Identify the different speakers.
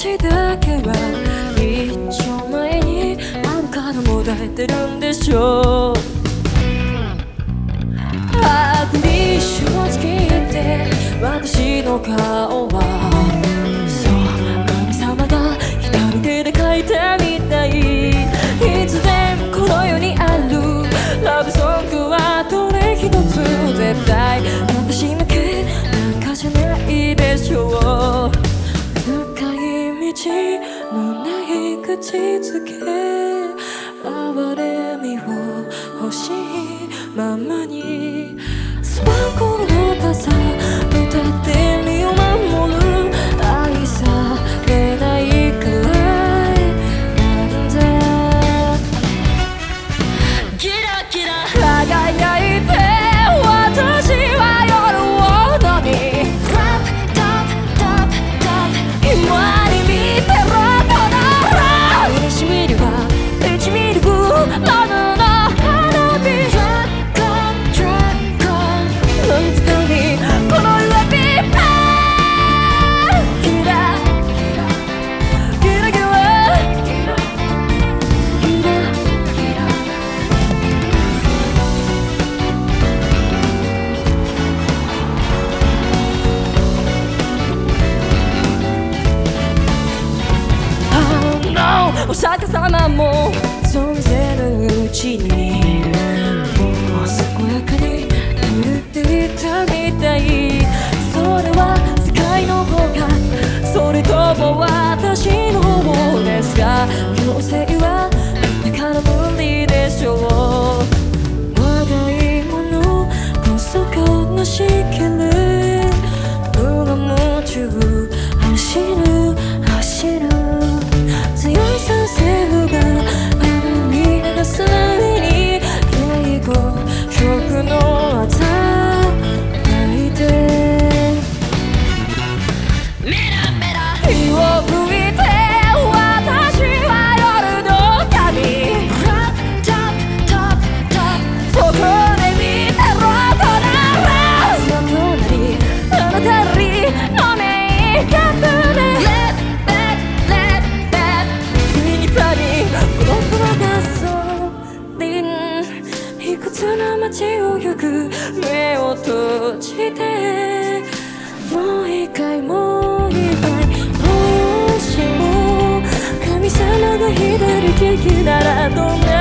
Speaker 1: ちだけは一丁前にあんかのもだえてるんでしょう。ああ、に正直言って私の顔は口のない口づけ哀れみを欲しいままにスパークルの傘 saca essa mamão. ゆく目を閉じてもう一回もう一回もしも神様が左利きならどんな